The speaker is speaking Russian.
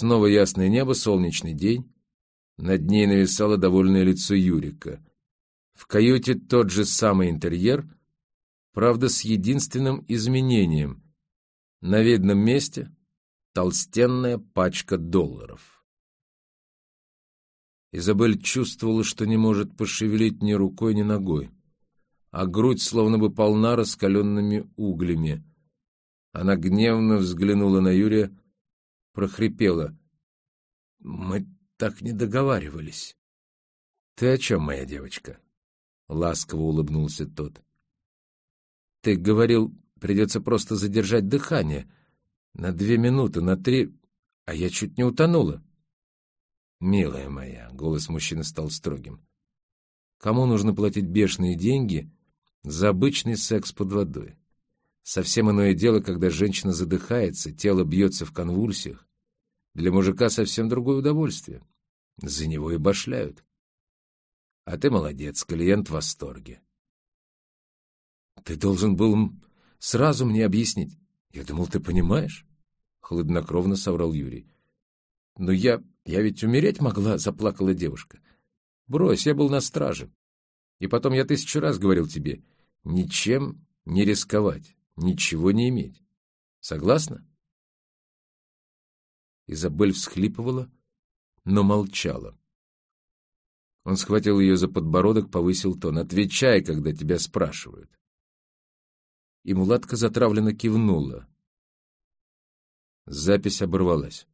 Снова ясное небо, солнечный день. Над ней нависало довольное лицо Юрика. В каюте тот же самый интерьер, правда, с единственным изменением. На видном месте толстенная пачка долларов. Изабель чувствовала, что не может пошевелить ни рукой, ни ногой, а грудь словно бы полна раскаленными углями. Она гневно взглянула на Юрия, прохрипела. — Мы так не договаривались. — Ты о чем, моя девочка? — ласково улыбнулся тот. — Ты говорил, придется просто задержать дыхание. На две минуты, на три, а я чуть не утонула. — Милая моя, — голос мужчины стал строгим, — кому нужно платить бешеные деньги за обычный секс под водой? Совсем иное дело, когда женщина задыхается, тело бьется в конвульсиях. Для мужика совсем другое удовольствие. За него и башляют. А ты молодец, клиент в восторге. Ты должен был сразу мне объяснить. Я думал, ты понимаешь? Хладнокровно соврал Юрий. Но я... я ведь умереть могла, заплакала девушка. Брось, я был на страже. И потом я тысячу раз говорил тебе, ничем не рисковать ничего не иметь. Согласна? Изабель всхлипывала, но молчала. Он схватил ее за подбородок, повысил тон. «Отвечай, когда тебя спрашивают». И мулатка затравленно кивнула. Запись оборвалась.